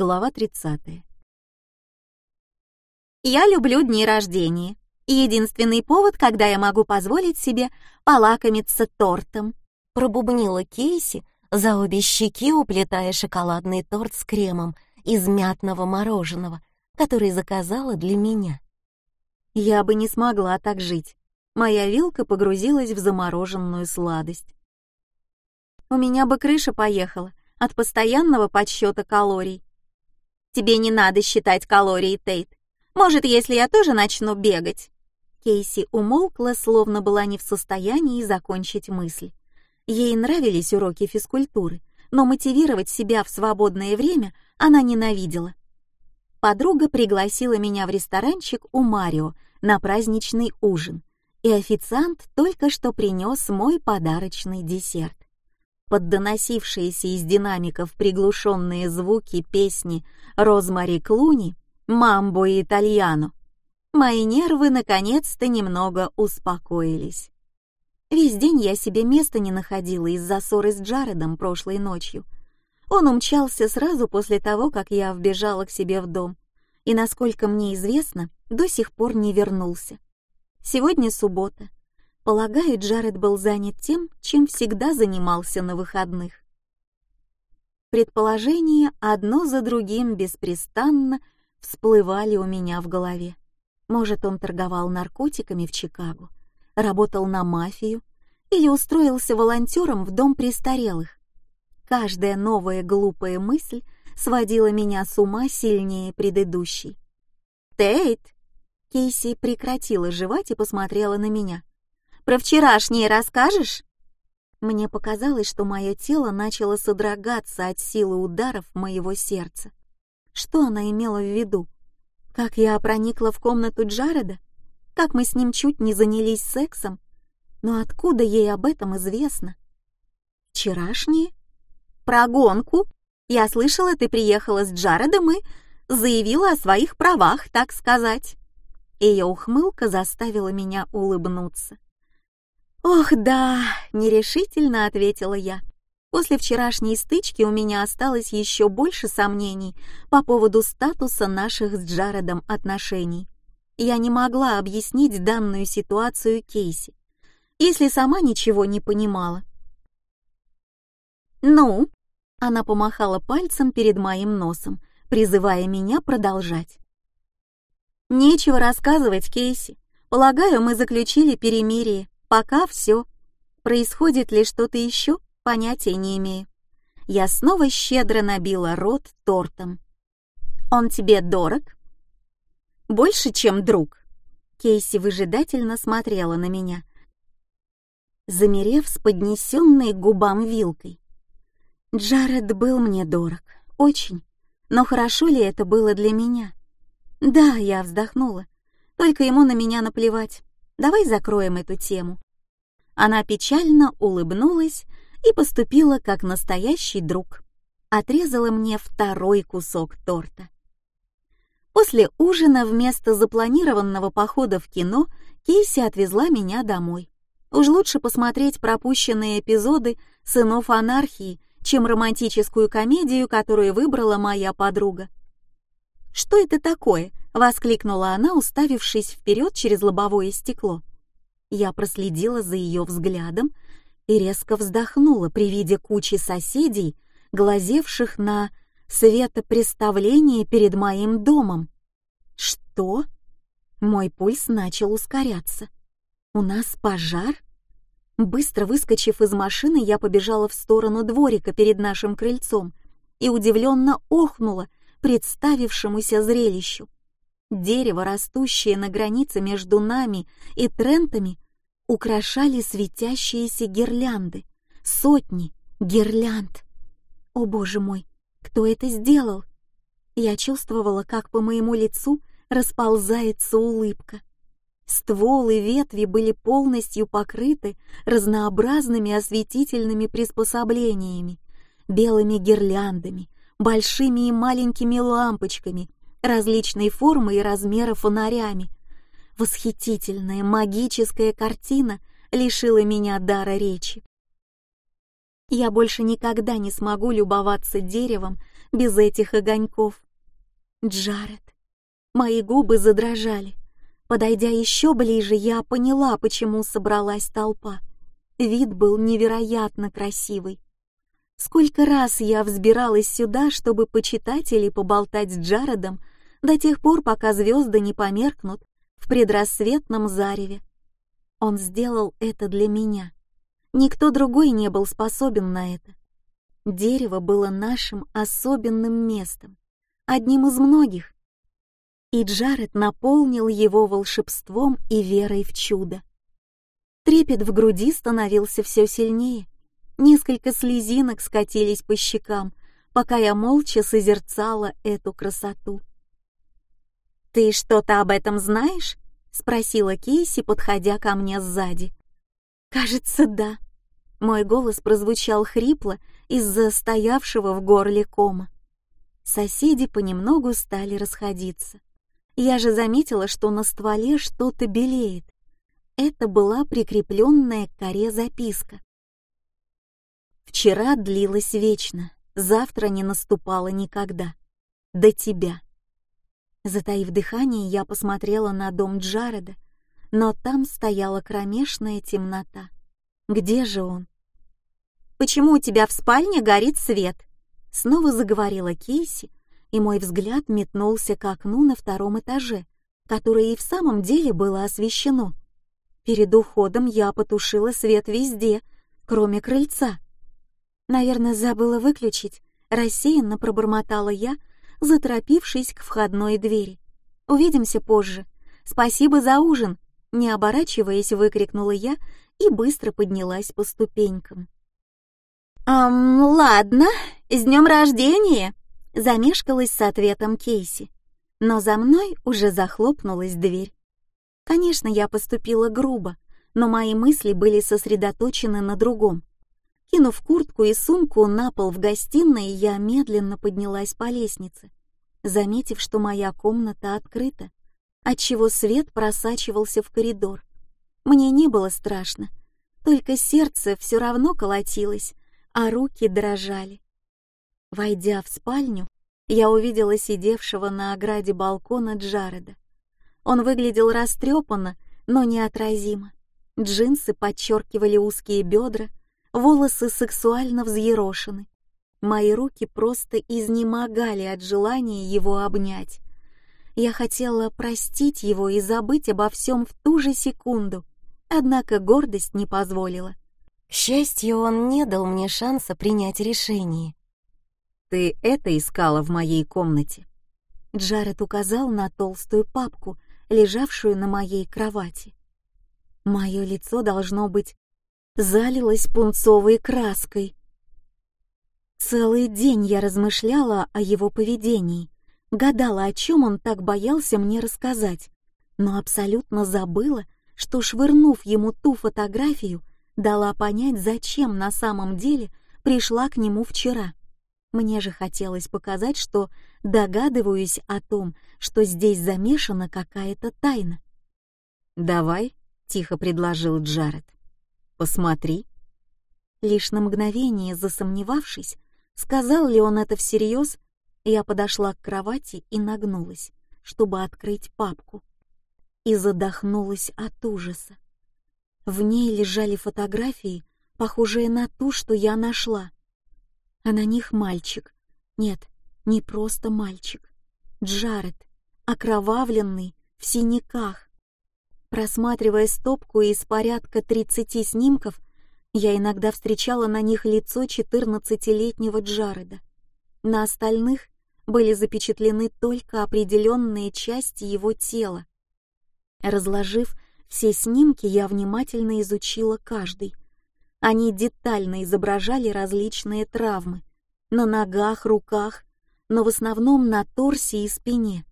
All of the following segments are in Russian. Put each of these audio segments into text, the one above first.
Глава 30. Я люблю дни рождения. Единственный повод, когда я могу позволить себе полакомиться тортом. Пробубнила Кейси, за обе щеки уплетая шоколадный торт с кремом из мятного мороженого, который заказала для меня. Я бы не смогла так жить. Моя вилка погрузилась в замороженную сладость. У меня бы крыша поехала от постоянного подсчета калорий. Тебе не надо считать калории, Тейт. Может, если я тоже начну бегать?» Кейси умолкла, словно была не в состоянии закончить мысль. Ей нравились уроки физкультуры, но мотивировать себя в свободное время она ненавидела. Подруга пригласила меня в ресторанчик у Марио на праздничный ужин, и официант только что принес мой подарочный десерт под доносившиеся из динамиков приглушенные звуки песни Розмари Клуни «Мамбо и Итальяно», мои нервы наконец-то немного успокоились. Весь день я себе места не находила из-за ссоры с Джаредом прошлой ночью. Он умчался сразу после того, как я вбежала к себе в дом, и, насколько мне известно, до сих пор не вернулся. Сегодня суббота, Полагаю, Джаред был занят тем, чем всегда занимался на выходных. Предположения одно за другим беспрестанно всплывали у меня в голове. Может, он торговал наркотиками в Чикаго, работал на мафию или устроился волонтером в дом престарелых. Каждая новая глупая мысль сводила меня с ума сильнее предыдущей. «Тейт!» Кейси прекратила жевать и посмотрела на меня. Про вчерашнее расскажешь?» Мне показалось, что мое тело начало содрогаться от силы ударов моего сердца. Что она имела в виду? Как я проникла в комнату Джареда? Как мы с ним чуть не занялись сексом? Но откуда ей об этом известно? Вчерашнее? Про гонку? Я слышала, ты приехала с Джаредом и заявила о своих правах, так сказать. Ее ухмылка заставила меня улыбнуться. «Ох, да!» — нерешительно ответила я. После вчерашней стычки у меня осталось еще больше сомнений по поводу статуса наших с Джаредом отношений. Я не могла объяснить данную ситуацию Кейси, если сама ничего не понимала. «Ну?» — она помахала пальцем перед моим носом, призывая меня продолжать. «Нечего рассказывать, Кейси. Полагаю, мы заключили перемирие. Пока все. Происходит ли что-то еще, понятия не имею. Я снова щедро набила рот тортом. «Он тебе дорог?» «Больше, чем друг». Кейси выжидательно смотрела на меня, замерев с поднесенной губам вилкой. Джаред был мне дорог, очень, но хорошо ли это было для меня? Да, я вздохнула, только ему на меня наплевать. Давай закроем эту тему. Она печально улыбнулась и поступила как настоящий друг. Отрезала мне второй кусок торта. После ужина вместо запланированного похода в кино Кейси отвезла меня домой. Уж лучше посмотреть пропущенные эпизоды «Сынов анархии», чем романтическую комедию, которую выбрала моя подруга. «Что это такое?» — воскликнула она, уставившись вперед через лобовое стекло. Я проследила за ее взглядом и резко вздохнула при виде кучи соседей, глазевших на светопреставление перед моим домом. «Что?» Мой пульс начал ускоряться. «У нас пожар?» Быстро выскочив из машины, я побежала в сторону дворика перед нашим крыльцом и удивленно охнула представившемуся зрелищу. Дерево, растущее на границе между нами и Трентами, украшали светящиеся гирлянды. Сотни гирлянд. О боже мой, кто это сделал? Я чувствовала, как по моему лицу расползается улыбка. Стволы ветви были полностью покрыты разнообразными осветительными приспособлениями, белыми гирляндами, большими и маленькими лампочками — различной формы и размера фонарями. Восхитительная магическая картина лишила меня дара речи. Я больше никогда не смогу любоваться деревом без этих огоньков. Джаред. Мои губы задрожали. Подойдя еще ближе, я поняла, почему собралась толпа. Вид был невероятно красивый. Сколько раз я взбиралась сюда, чтобы почитать или поболтать с Джаредом до тех пор, пока звезды не померкнут в предрассветном зареве. Он сделал это для меня. Никто другой не был способен на это. Дерево было нашим особенным местом, одним из многих. И Джаред наполнил его волшебством и верой в чудо. Трепет в груди становился все сильнее. Несколько слезинок скатились по щекам, пока я молча созерцала эту красоту. «Ты что-то об этом знаешь?» — спросила Кейси, подходя ко мне сзади. «Кажется, да». Мой голос прозвучал хрипло из-за стоявшего в горле кома. Соседи понемногу стали расходиться. Я же заметила, что на стволе что-то белеет. Это была прикрепленная к коре записка. Вчера длилось вечно, завтра не наступало никогда. До тебя. Затаив дыхание, я посмотрела на дом Джареда, но там стояла кромешная темнота. Где же он? «Почему у тебя в спальне горит свет?» Снова заговорила Кейси, и мой взгляд метнулся к окну на втором этаже, которое и в самом деле было освещено. Перед уходом я потушила свет везде, кроме крыльца. Наверное, забыла выключить, рассеянно пробормотала я, заторопившись к входной двери. Увидимся позже. Спасибо за ужин, не оборачиваясь, выкрикнула я и быстро поднялась по ступенькам. «Эм, ладно, с днем рождения!» Замешкалась с ответом Кейси, но за мной уже захлопнулась дверь. Конечно, я поступила грубо, но мои мысли были сосредоточены на другом. Кинув куртку и сумку на пол в гостиной, я медленно поднялась по лестнице, заметив, что моя комната открыта, отчего свет просачивался в коридор. Мне не было страшно, только сердце все равно колотилось, а руки дрожали. Войдя в спальню, я увидела сидевшего на ограде балкона Джареда. Он выглядел растрепанно, но неотразимо. Джинсы подчеркивали узкие бедра, волосы сексуально взъерошены. Мои руки просто изнемогали от желания его обнять. Я хотела простить его и забыть обо всем в ту же секунду, однако гордость не позволила. К счастью, он не дал мне шанса принять решение. «Ты это искала в моей комнате?» Джаред указал на толстую папку, лежавшую на моей кровати. Мое лицо, должно быть, залилось пунцовой краской. Целый день я размышляла о его поведении, гадала, о чем он так боялся мне рассказать, но абсолютно забыла, что, швырнув ему ту фотографию, дала понять, зачем на самом деле пришла к нему вчера. Мне же хотелось показать, что догадываюсь о том, что здесь замешана какая-то тайна. «Давай», — тихо предложил Джаред, — «посмотри». Лишь на мгновение засомневавшись, сказал ли он это всерьез, я подошла к кровати и нагнулась, чтобы открыть папку, и задохнулась от ужаса. В ней лежали фотографии, похожие на ту, что я нашла. А на них мальчик. Нет, не просто мальчик. Джаред, окровавленный, в синяках. Просматривая стопку из порядка 30 снимков, я иногда встречала на них лицо 14-летнего Джареда. На остальных были запечатлены только определенные части его тела. Разложив все снимки я внимательно изучила каждый. Они детально изображали различные травмы на ногах, руках, но в основном на торсе и спине.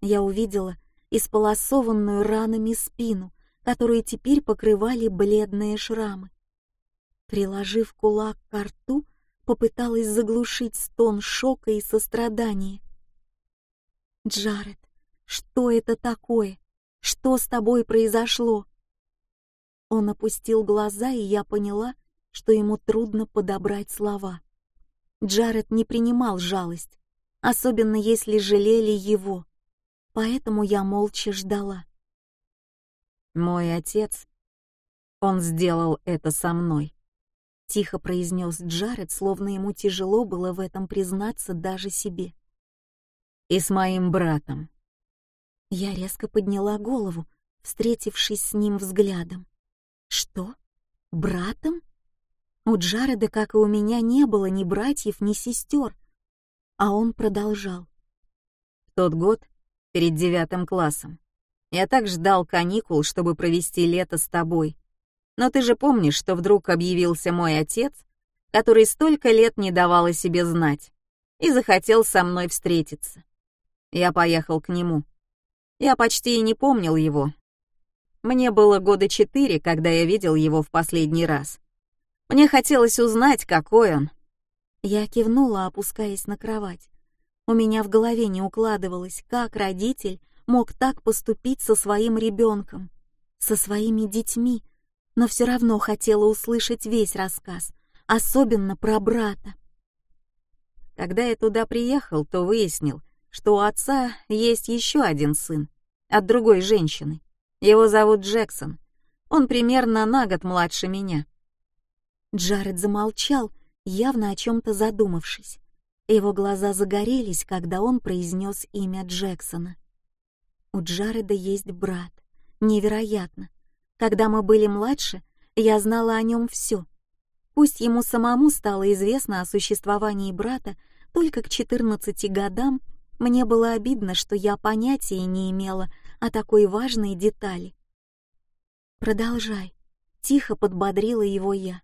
Я увидела исполосованную ранами спину, которую теперь покрывали бледные шрамы. Приложив кулак к рту, попыталась заглушить стон шока и сострадания. «Джаред, что это такое? Что с тобой произошло?» Он опустил глаза, и я поняла, что ему трудно подобрать слова. Джаред не принимал жалость, особенно если жалели его, поэтому я молча ждала. «Мой отец, он сделал это со мной», — тихо произнес Джаред, словно ему тяжело было в этом признаться даже себе. «И с моим братом». Я резко подняла голову, встретившись с ним взглядом. «Что? Братом?» У Джареда, как и у меня, не было ни братьев, ни сестер. А он продолжал. В тот год, перед девятым классом, я так ждал каникул, чтобы провести лето с тобой. Но ты же помнишь, что вдруг объявился мой отец, который столько лет не давал о себе знать, и захотел со мной встретиться. Я поехал к нему. Я почти и не помнил его. Мне было года четыре, когда я видел его в последний раз. Мне хотелось узнать, какой он. Я кивнула, опускаясь на кровать. У меня в голове не укладывалось, как родитель мог так поступить со своим ребенком, со своими детьми, но все равно хотела услышать весь рассказ, особенно про брата. Когда я туда приехал, то выяснил, что у отца есть еще один сын от другой женщины. Его зовут Джексон. Он примерно на год младше меня. Джаред замолчал, явно о чем-то задумавшись. Его глаза загорелись, когда он произнес имя Джексона. У Джареда есть брат. Невероятно. Когда мы были младше, я знала о нем все. Пусть ему самому стало известно о существовании брата только к 14 годам, мне было обидно, что я понятия не имела о такой важной детали. «Продолжай», — тихо подбодрила его я.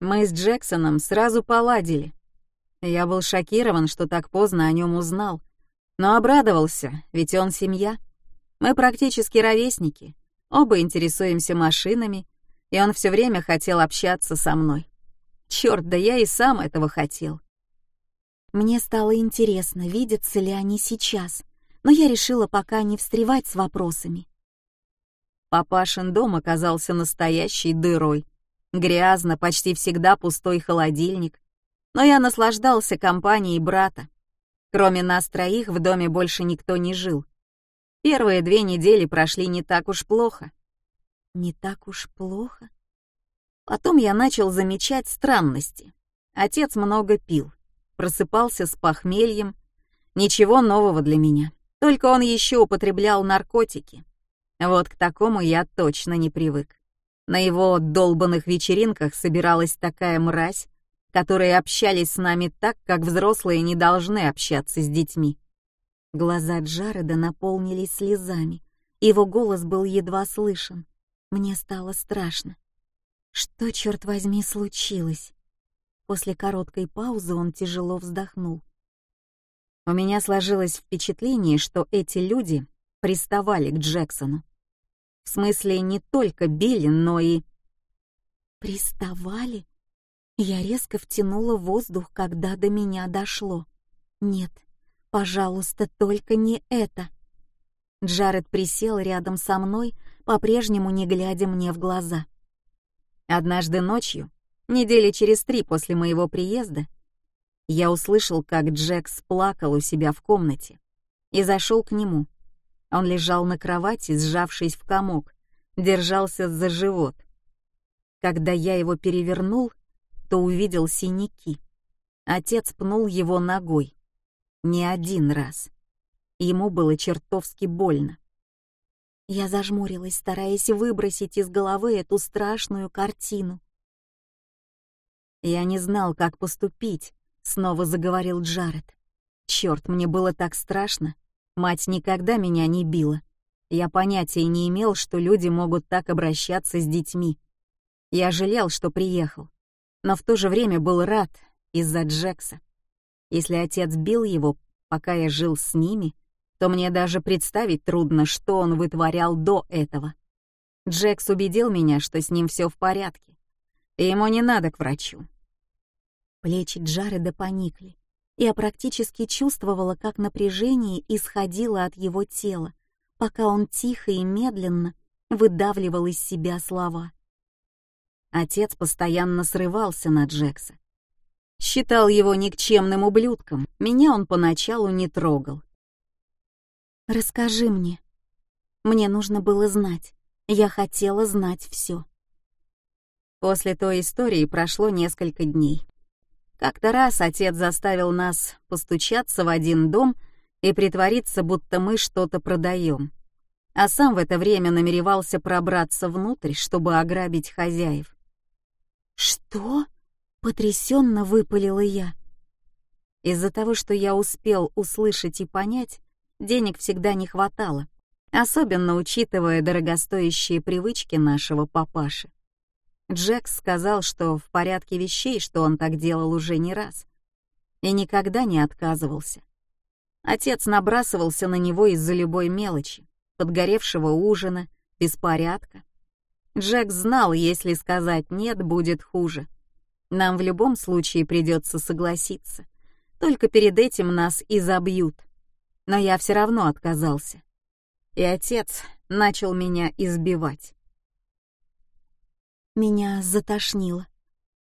Мы с Джексоном сразу поладили. Я был шокирован, что так поздно о нем узнал, но обрадовался, ведь он семья. Мы практически ровесники, оба интересуемся машинами, и он все время хотел общаться со мной. Черт, да я и сам этого хотел. Мне стало интересно, видятся ли они сейчас, но я решила пока не встревать с вопросами. Папашин дом оказался настоящей дырой. Грязно, почти всегда пустой холодильник. Но я наслаждался компанией брата. Кроме нас троих в доме больше никто не жил. Первые две недели прошли не так уж плохо. Не так уж плохо? Потом я начал замечать странности. Отец много пил, просыпался с похмельем. Ничего нового для меня. Только он еще употреблял наркотики. Вот к такому я точно не привык. На его долбанных вечеринках собиралась такая мразь, которые общались с нами так, как взрослые не должны общаться с детьми. Глаза Джареда наполнились слезами. Его голос был едва слышен. Мне стало страшно. Что, черт возьми, случилось? После короткой паузы он тяжело вздохнул. У меня сложилось впечатление, что эти люди приставали к Джексону. В смысле, не только били, но и... Приставали? Я резко втянула воздух, когда до меня дошло. Нет, пожалуйста, только не это. Джаред присел рядом со мной, по-прежнему не глядя мне в глаза. Однажды ночью, недели через три после моего приезда, я услышал, как Джекс плакал у себя в комнате, и зашел к нему — он лежал на кровати, сжавшись в комок, держался за живот. Когда я его перевернул, то увидел синяки. Отец пнул его ногой. Не один раз. Ему было чертовски больно. Я зажмурилась, стараясь выбросить из головы эту страшную картину. «Я не знал, как поступить», — снова заговорил Джаред. «Черт, мне было так страшно. Мать никогда меня не била. Я понятия не имел, что люди могут так обращаться с детьми. Я жалел, что приехал, но в то же время был рад из-за Джекса. Если отец бил его, пока я жил с ними, то мне даже представить трудно, что он вытворял до этого. Джекс убедил меня, что с ним все в порядке, и ему не надо к врачу. Плечи Джареда поникли. Я практически чувствовала, как напряжение исходило от его тела, пока он тихо и медленно выдавливал из себя слова. Отец постоянно срывался на Джекса. Считал его никчемным ублюдком, меня он поначалу не трогал. «Расскажи мне. Мне нужно было знать. Я хотела знать все. После той истории прошло несколько дней. Как-то раз отец заставил нас постучаться в один дом и притвориться, будто мы что-то продаем, а сам в это время намеревался пробраться внутрь, чтобы ограбить хозяев. «Что?» — потрясенно выпалила я. Из-за того, что я успел услышать и понять, денег всегда не хватало, особенно учитывая дорогостоящие привычки нашего папаши. Джекс сказал, что в порядке вещей, что он так делал уже не раз. И никогда не отказывался. Отец набрасывался на него из-за любой мелочи, подгоревшего ужина, беспорядка. Джекс знал, если сказать «нет», будет хуже. Нам в любом случае придется согласиться. Только перед этим нас и забьют. Но я все равно отказался. И отец начал меня избивать. Меня затошнило.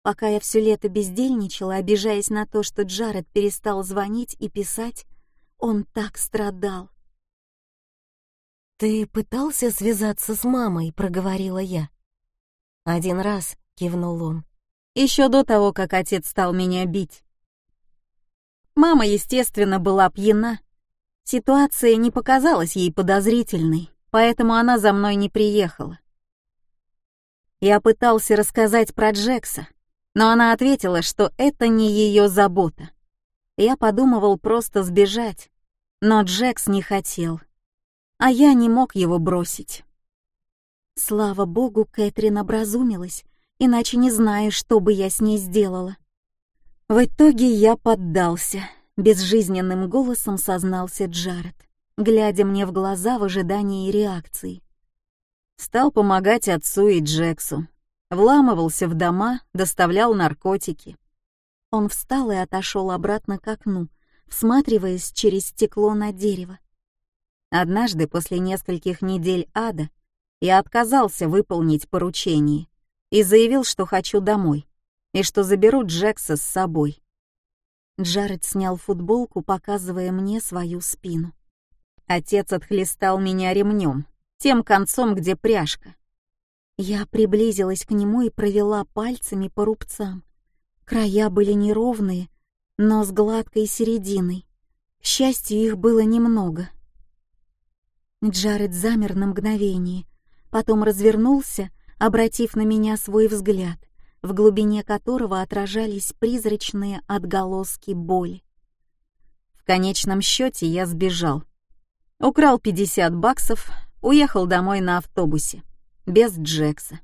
Пока я все лето бездельничала, обижаясь на то, что Джаред перестал звонить и писать, он так страдал. «Ты пытался связаться с мамой?» — проговорила я. «Один раз», — кивнул он. «Еще до того, как отец стал меня бить». Мама, естественно, была пьяна. Ситуация не показалась ей подозрительной, поэтому она за мной не приехала. Я пытался рассказать про Джекса, но она ответила, что это не ее забота. Я подумывал просто сбежать, но Джекс не хотел, а я не мог его бросить. Слава богу, Кэтрин образумилась, иначе не знаю, что бы я с ней сделала. В итоге я поддался, безжизненным голосом сознался Джаред, глядя мне в глаза в ожидании реакции. Стал помогать отцу и Джексу. Вламывался в дома, доставлял наркотики. Он встал и отошел обратно к окну, всматриваясь через стекло на дерево. Однажды после нескольких недель ада я отказался выполнить поручение и заявил, что хочу домой и что заберу Джекса с собой. Джаред снял футболку, показывая мне свою спину. Отец отхлестал меня ремнем, тем концом, где пряжка. Я приблизилась к нему и провела пальцами по рубцам. Края были неровные, но с гладкой серединой. К счастью, их было немного. Джаред замер на мгновение, потом развернулся, обратив на меня свой взгляд, в глубине которого отражались призрачные отголоски боли. В конечном счете я сбежал. Украл 50 баксов, уехал домой на автобусе, без Джекса.